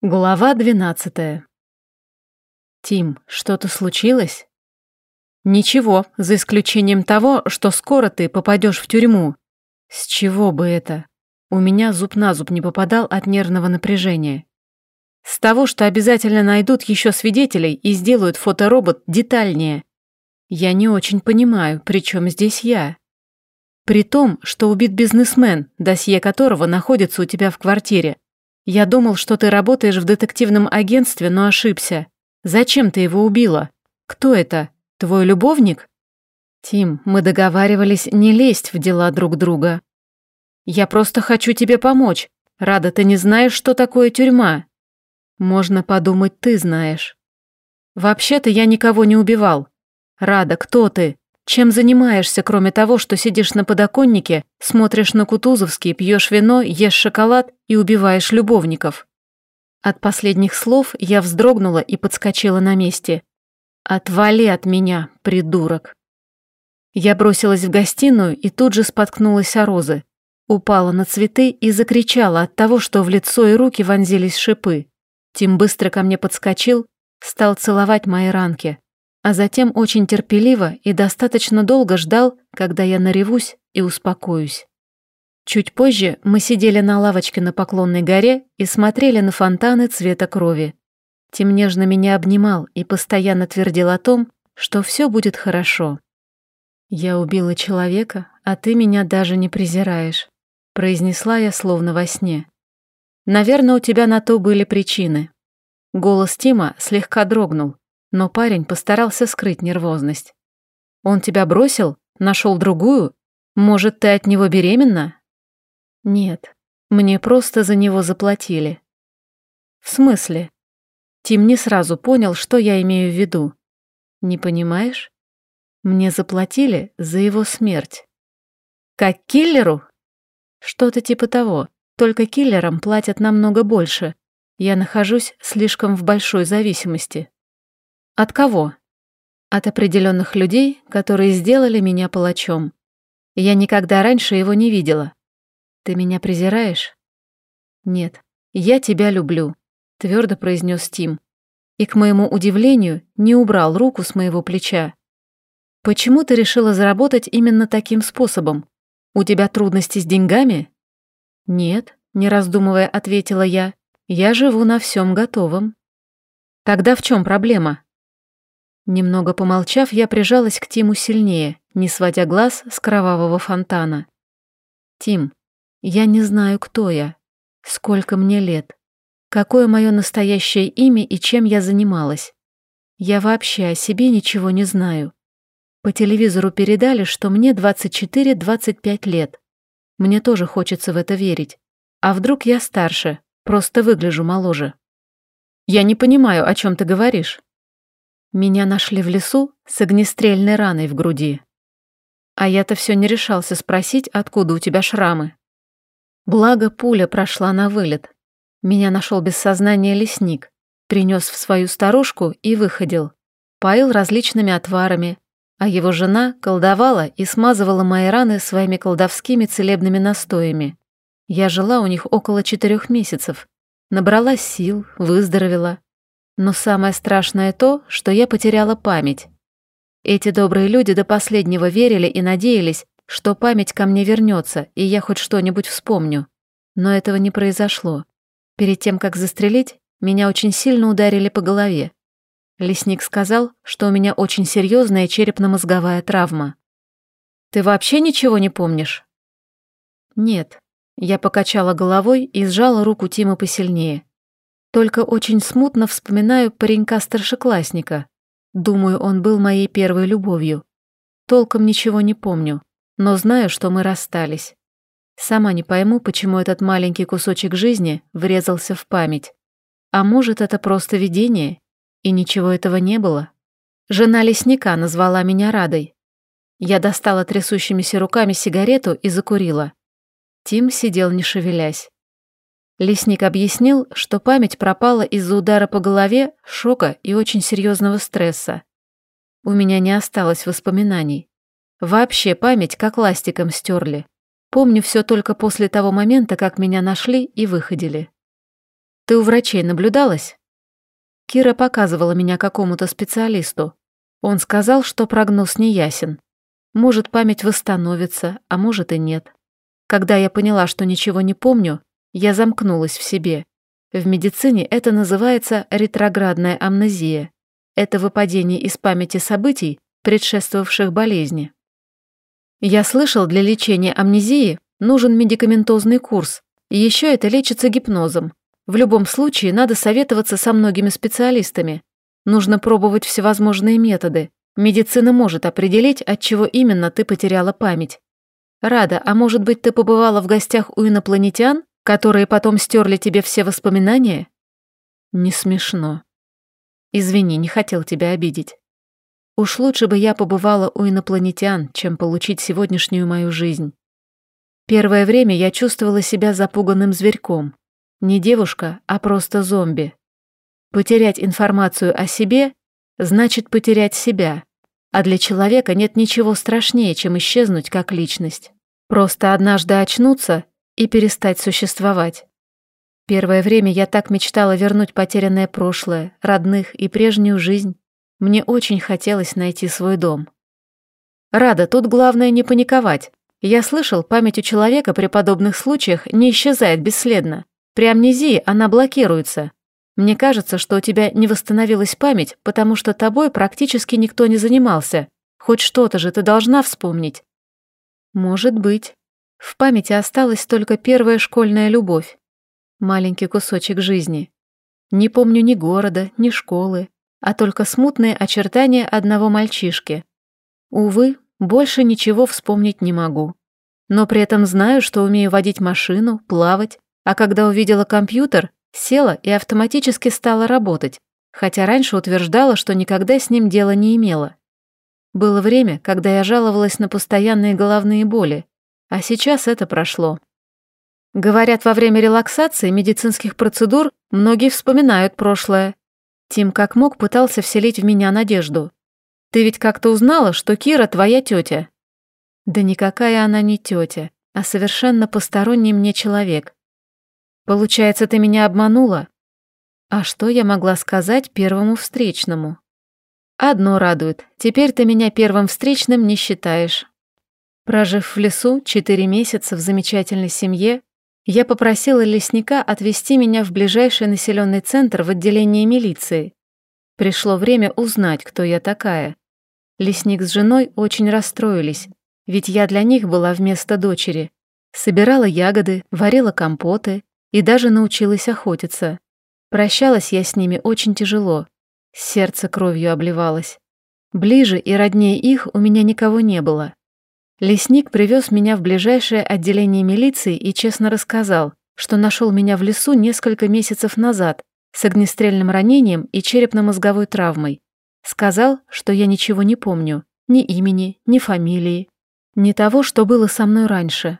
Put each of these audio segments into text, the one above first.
Глава двенадцатая. Тим, что-то случилось? Ничего, за исключением того, что скоро ты попадешь в тюрьму. С чего бы это? У меня зуб на зуб не попадал от нервного напряжения. С того, что обязательно найдут еще свидетелей и сделают фоторобот детальнее. Я не очень понимаю, при чем здесь я. При том, что убит бизнесмен, досье которого находится у тебя в квартире, я думал, что ты работаешь в детективном агентстве, но ошибся. Зачем ты его убила? Кто это? Твой любовник? Тим, мы договаривались не лезть в дела друг друга. Я просто хочу тебе помочь. Рада, ты не знаешь, что такое тюрьма. Можно подумать, ты знаешь. Вообще-то я никого не убивал. Рада, кто ты? Чем занимаешься, кроме того, что сидишь на подоконнике, смотришь на Кутузовский, пьешь вино, ешь шоколад и убиваешь любовников?» От последних слов я вздрогнула и подскочила на месте. «Отвали от меня, придурок!» Я бросилась в гостиную и тут же споткнулась о розы. Упала на цветы и закричала от того, что в лицо и руки вонзились шипы. Тим быстро ко мне подскочил, стал целовать мои ранки а затем очень терпеливо и достаточно долго ждал, когда я наревусь и успокоюсь. Чуть позже мы сидели на лавочке на Поклонной горе и смотрели на фонтаны цвета крови. Тим нежно меня обнимал и постоянно твердил о том, что все будет хорошо. «Я убила человека, а ты меня даже не презираешь», произнесла я словно во сне. «Наверное, у тебя на то были причины». Голос Тима слегка дрогнул, но парень постарался скрыть нервозность. «Он тебя бросил? Нашел другую? Может, ты от него беременна?» «Нет, мне просто за него заплатили». «В смысле?» Тим не сразу понял, что я имею в виду. «Не понимаешь? Мне заплатили за его смерть». «Как киллеру?» «Что-то типа того, только киллерам платят намного больше. Я нахожусь слишком в большой зависимости». От кого? От определенных людей, которые сделали меня палачом. Я никогда раньше его не видела. Ты меня презираешь? Нет, я тебя люблю, твердо произнес Тим. И, к моему удивлению, не убрал руку с моего плеча. Почему ты решила заработать именно таким способом? У тебя трудности с деньгами? Нет, не раздумывая, ответила я. Я живу на всем готовом. Тогда в чем проблема? Немного помолчав, я прижалась к Тиму сильнее, не сводя глаз с кровавого фонтана. «Тим, я не знаю, кто я, сколько мне лет, какое мое настоящее имя и чем я занималась. Я вообще о себе ничего не знаю. По телевизору передали, что мне 24-25 лет. Мне тоже хочется в это верить. А вдруг я старше, просто выгляжу моложе?» «Я не понимаю, о чем ты говоришь», меня нашли в лесу с огнестрельной раной в груди. А я-то все не решался спросить, откуда у тебя шрамы. Благо, пуля прошла на вылет. Меня нашел без сознания лесник, принес в свою старушку и выходил. Поил различными отварами, а его жена колдовала и смазывала мои раны своими колдовскими целебными настоями. Я жила у них около четырех месяцев, набралась сил, выздоровела, но самое страшное то, что я потеряла память. Эти добрые люди до последнего верили и надеялись, что память ко мне вернется, и я хоть что-нибудь вспомню. Но этого не произошло. Перед тем, как застрелить, меня очень сильно ударили по голове. Лесник сказал, что у меня очень серьезная черепно-мозговая травма. «Ты вообще ничего не помнишь?» «Нет». Я покачала головой и сжала руку Тима посильнее. Только очень смутно вспоминаю паренька-старшеклассника. Думаю, он был моей первой любовью. Толком ничего не помню, но знаю, что мы расстались. Сама не пойму, почему этот маленький кусочек жизни врезался в память. А может, это просто видение, и ничего этого не было? Жена лесника назвала меня Радой. Я достала трясущимися руками сигарету и закурила. Тим сидел не шевелясь. Лесник объяснил, что память пропала из-за удара по голове, шока и очень серьезного стресса. У меня не осталось воспоминаний. Вообще память как ластиком стерли. Помню все только после того момента, как меня нашли и выходили. Ты у врачей наблюдалась?» Кира показывала меня какому-то специалисту. Он сказал, что прогноз не ясен. Может, память восстановится, а может и нет. Когда я поняла, что ничего не помню, я замкнулась в себе. В медицине это называется ретроградная амнезия. Это выпадение из памяти событий, предшествовавших болезни. Я слышал, для лечения амнезии нужен медикаментозный курс, еще это лечится гипнозом. В любом случае надо советоваться со многими специалистами. Нужно пробовать всевозможные методы. Медицина может определить, от чего именно ты потеряла память. Рада, а может быть, ты побывала в гостях у инопланетян, которые потом стерли тебе все воспоминания? Не смешно. Извини, не хотел тебя обидеть. Уж лучше бы я побывала у инопланетян, чем получить сегодняшнюю мою жизнь. Первое время я чувствовала себя запуганным зверьком. Не девушка, а просто зомби. Потерять информацию о себе значит потерять себя. А для человека нет ничего страшнее, чем исчезнуть как личность. Просто однажды очнуться и перестать существовать. Первое время я так мечтала вернуть потерянное прошлое, родных и прежнюю жизнь. Мне очень хотелось найти свой дом. Рада, тут главное не паниковать. Я слышал, память у человека при подобных случаях не исчезает бесследно. При амнезии она блокируется. Мне кажется, что у тебя не восстановилась память, потому что тобой практически никто не занимался. Хоть что-то же ты должна вспомнить. Может быть. В памяти осталась только первая школьная любовь. Маленький кусочек жизни. Не помню ни города, ни школы, а только смутные очертания одного мальчишки. Увы, больше ничего вспомнить не могу. Но при этом знаю, что умею водить машину, плавать, а когда увидела компьютер, села и автоматически стала работать, хотя раньше утверждала, что никогда с ним дела не имела. Было время, когда я жаловалась на постоянные головные боли, а сейчас это прошло. Говорят, во время релаксации медицинских процедур многие вспоминают прошлое, Тим как мог пытался вселить в меня надежду. «Ты ведь как-то узнала, что Кира твоя тетя?» «Да никакая она не тетя, а совершенно посторонний мне человек. Получается, ты меня обманула?» А что я могла сказать первому встречному? Одно радует, теперь ты меня первым встречным не считаешь. Прожив в лесу четыре месяца в замечательной семье, я попросила лесника отвезти меня в ближайший населенный центр в отделение милиции. Пришло время узнать, кто я такая. Лесник с женой очень расстроились, ведь я для них была вместо дочери. Собирала ягоды, варила компоты и даже научилась охотиться. Прощалась я с ними очень тяжело. Сердце кровью обливалось. Ближе и роднее их у меня никого не было. Лесник привез меня в ближайшее отделение милиции и честно рассказал, что нашел меня в лесу несколько месяцев назад с огнестрельным ранением и черепно-мозговой травмой. Сказал, что я ничего не помню, ни имени, ни фамилии, ни того, что было со мной раньше.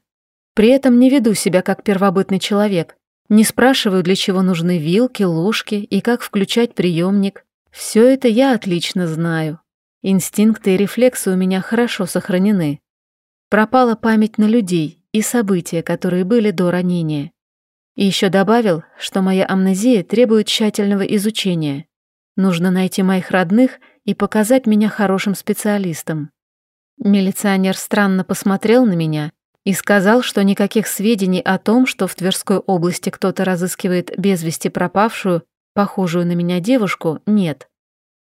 При этом не веду себя как первобытный человек, не спрашиваю, для чего нужны вилки, ложки и как включать приемник. Все это я отлично знаю. Инстинкты и рефлексы у меня хорошо сохранены. Пропала память на людей и события, которые были до ранения. И еще добавил, что моя амнезия требует тщательного изучения. Нужно найти моих родных и показать меня хорошим специалистам. Милиционер странно посмотрел на меня и сказал, что никаких сведений о том, что в Тверской области кто-то разыскивает без вести пропавшую, похожую на меня девушку, нет.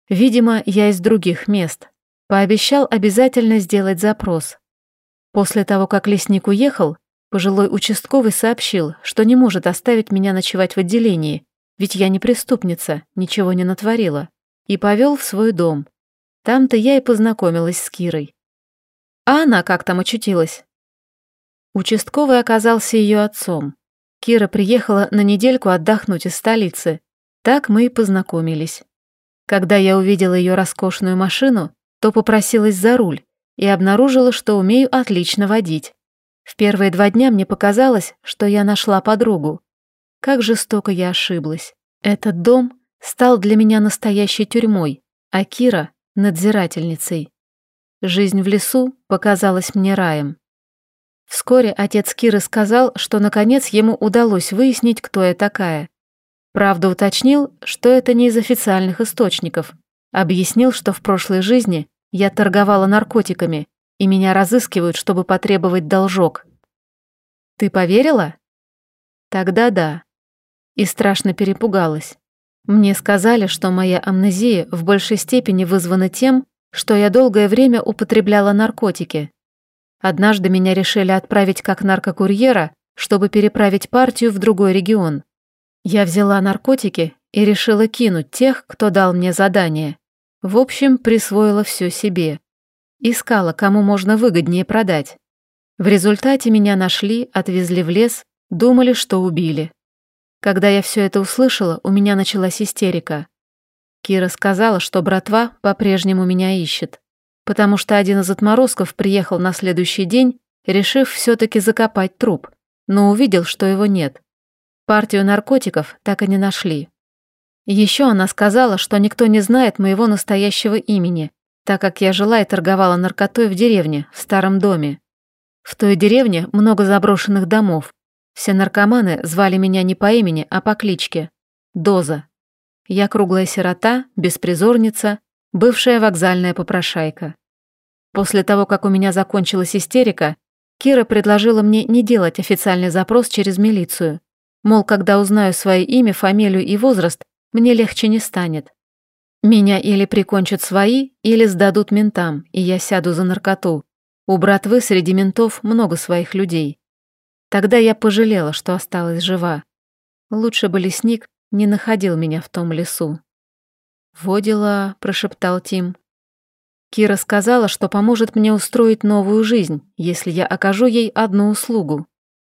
Видимо, я из других мест. Пообещал обязательно сделать запрос. После того, как лесник уехал, пожилой участковый сообщил, что не может оставить меня ночевать в отделении, ведь я не преступница, ничего не натворила, и повел в свой дом. Там-то я и познакомилась с Кирой. А она как там очутилась? Участковый оказался ее отцом. Кира приехала на недельку отдохнуть из столицы. Так мы и познакомились. Когда я увидела ее роскошную машину, то попросилась за руль, и обнаружила, что умею отлично водить. В первые два дня мне показалось, что я нашла подругу. Как жестоко я ошиблась. Этот дом стал для меня настоящей тюрьмой, а Кира — надзирательницей. Жизнь в лесу показалась мне раем. Вскоре отец Киры сказал, что наконец ему удалось выяснить, кто я такая. Правда, уточнил, что это не из официальных источников. Объяснил, что в прошлой жизни я торговала наркотиками, и меня разыскивают, чтобы потребовать должок. Ты поверила? Тогда да. И страшно перепугалась. Мне сказали, что моя амнезия в большей степени вызвана тем, что я долгое время употребляла наркотики. Однажды меня решили отправить как наркокурьера, чтобы переправить партию в другой регион. Я взяла наркотики и решила кинуть тех, кто дал мне задание. В общем, присвоила все себе. Искала, кому можно выгоднее продать. В результате меня нашли, отвезли в лес, думали, что убили. Когда я все это услышала, у меня началась истерика. Кира сказала, что братва по-прежнему меня ищет, потому что один из отморозков приехал на следующий день, решив все-таки закопать труп, но увидел, что его нет. Партию наркотиков так и не нашли. Еще она сказала, что никто не знает моего настоящего имени, так как я жила и торговала наркотой в деревне, в старом доме. В той деревне много заброшенных домов, все наркоманы звали меня не по имени, а по кличке. Доза. Я круглая сирота, беспризорница, бывшая вокзальная попрошайка. После того, как у меня закончилась истерика, Кира предложила мне не делать официальный запрос через милицию. Мол, когда узнаю свое имя, фамилию и возраст, мне легче не станет. Меня или прикончат свои, или сдадут ментам, и я сяду за наркоту. У братвы среди ментов много своих людей. Тогда я пожалела, что осталась жива. Лучше бы лесник не находил меня в том лесу. «Во дела», — прошептал Тим. Кира сказала, что поможет мне устроить новую жизнь, если я окажу ей одну услугу.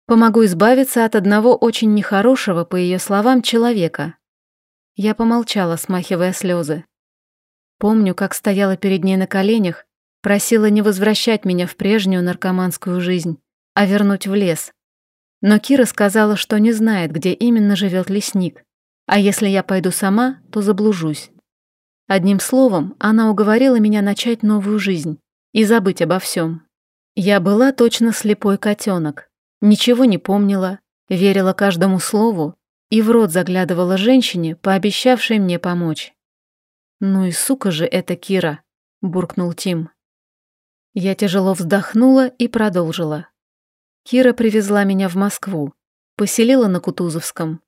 Помогу избавиться от одного очень нехорошего, по ее словам, человека. Я помолчала, смахивая слезы. Помню, как стояла перед ней на коленях, просила не возвращать меня в прежнюю наркоманскую жизнь, а вернуть в лес. Но Кира сказала, что не знает, где именно живет лесник, а если я пойду сама, то заблужусь. Одним словом, она уговорила меня начать новую жизнь и забыть обо всем. Я была точно слепой котенок, ничего не помнила, верила каждому слову и в рот заглядывала женщине, пообещавшей мне помочь. «Ну и сука же это Кира», — буркнул Тим. Я тяжело вздохнула и продолжила. Кира привезла меня в Москву, поселила на Кутузовском,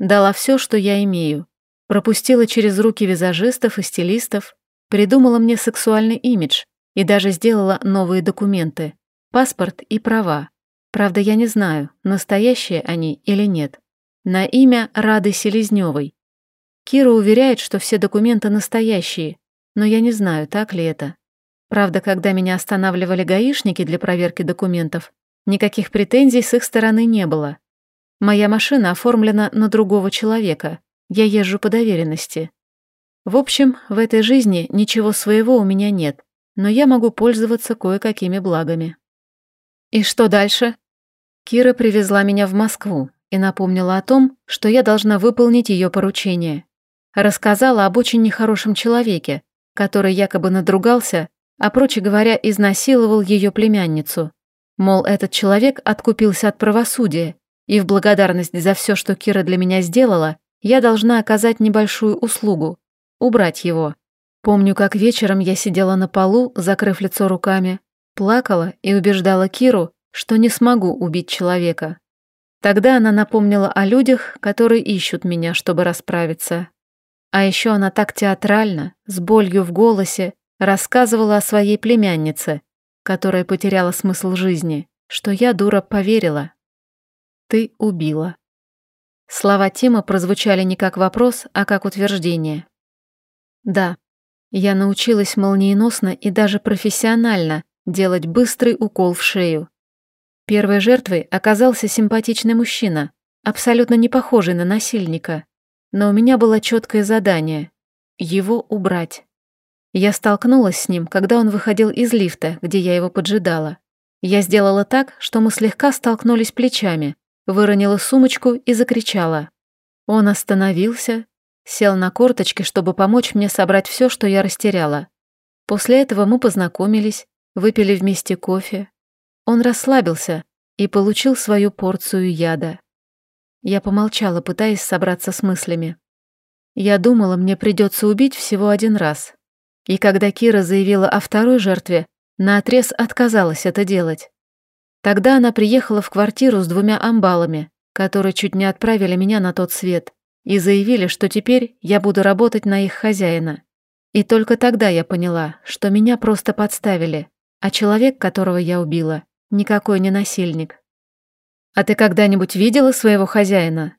дала все, что я имею, пропустила через руки визажистов и стилистов, придумала мне сексуальный имидж и даже сделала новые документы, паспорт и права. Правда, я не знаю, настоящие они или нет. На имя Рады Селезневой. Кира уверяет, что все документы настоящие, но я не знаю, так ли это. Правда, когда меня останавливали гаишники для проверки документов, Никаких претензий с их стороны не было. Моя машина оформлена на другого человека. Я езжу по доверенности. В общем, в этой жизни ничего своего у меня нет, но я могу пользоваться кое-какими благами. И что дальше? Кира привезла меня в Москву и напомнила о том, что я должна выполнить ее поручение. Рассказала об очень нехорошем человеке, который якобы надругался, а, проще говоря, изнасиловал ее племянницу. Мол, этот человек откупился от правосудия, и в благодарность за все, что Кира для меня сделала, я должна оказать небольшую услугу — убрать его. Помню, как вечером я сидела на полу, закрыв лицо руками, плакала и убеждала Киру, что не смогу убить человека. Тогда она напомнила о людях, которые ищут меня, чтобы расправиться. А еще она так театрально, с болью в голосе, рассказывала о своей племяннице, которая потеряла смысл жизни, что я, дура, поверила. Ты убила. Слова Тима прозвучали не как вопрос, а как утверждение. Да, я научилась молниеносно и даже профессионально делать быстрый укол в шею. Первой жертвой оказался симпатичный мужчина, абсолютно не похожий на насильника. Но у меня было четкое задание — его убрать. Я столкнулась с ним, когда он выходил из лифта, где я его поджидала. Я сделала так, что мы слегка столкнулись плечами, выронила сумочку и закричала. Он остановился, сел на корточки, чтобы помочь мне собрать все, что я растеряла. После этого мы познакомились, выпили вместе кофе. Он расслабился и получил свою порцию яда. Я помолчала, пытаясь собраться с мыслями. Я думала, мне придется убить всего один раз. И когда Кира заявила о второй жертве, наотрез отказалась это делать. Тогда она приехала в квартиру с двумя амбалами, которые чуть не отправили меня на тот свет, и заявили, что теперь я буду работать на их хозяина. И только тогда я поняла, что меня просто подставили, а человек, которого я убила, никакой не насильник. «А ты когда-нибудь видела своего хозяина?»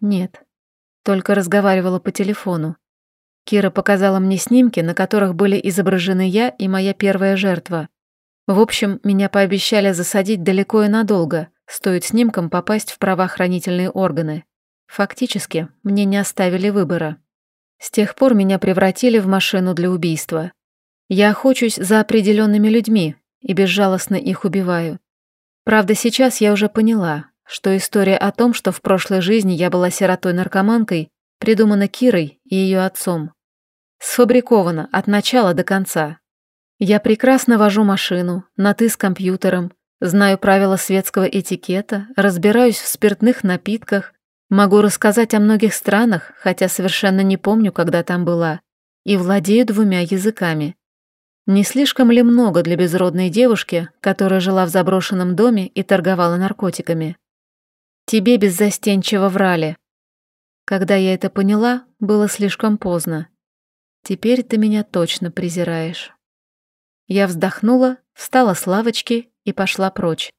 «Нет», только разговаривала по телефону. Кира показала мне снимки, на которых были изображены я и моя первая жертва. В общем, меня пообещали засадить далеко и надолго, стоит снимкам попасть в правоохранительные органы. Фактически, мне не оставили выбора. С тех пор меня превратили в машину для убийства. Я охочусь за определенными людьми и безжалостно их убиваю. Правда, сейчас я уже поняла, что история о том, что в прошлой жизни я была сиротой-наркоманкой, придумана Кирой и ее отцом. Сфабрикована от начала до конца. Я прекрасно вожу машину, на «ты» с компьютером, знаю правила светского этикета, разбираюсь в спиртных напитках, могу рассказать о многих странах, хотя совершенно не помню, когда там была, и владею двумя языками. Не слишком ли много для безродной девушки, которая жила в заброшенном доме и торговала наркотиками? Тебе беззастенчиво врали. Когда я это поняла, было слишком поздно. Теперь ты меня точно презираешь. Я вздохнула, встала с лавочки и пошла прочь.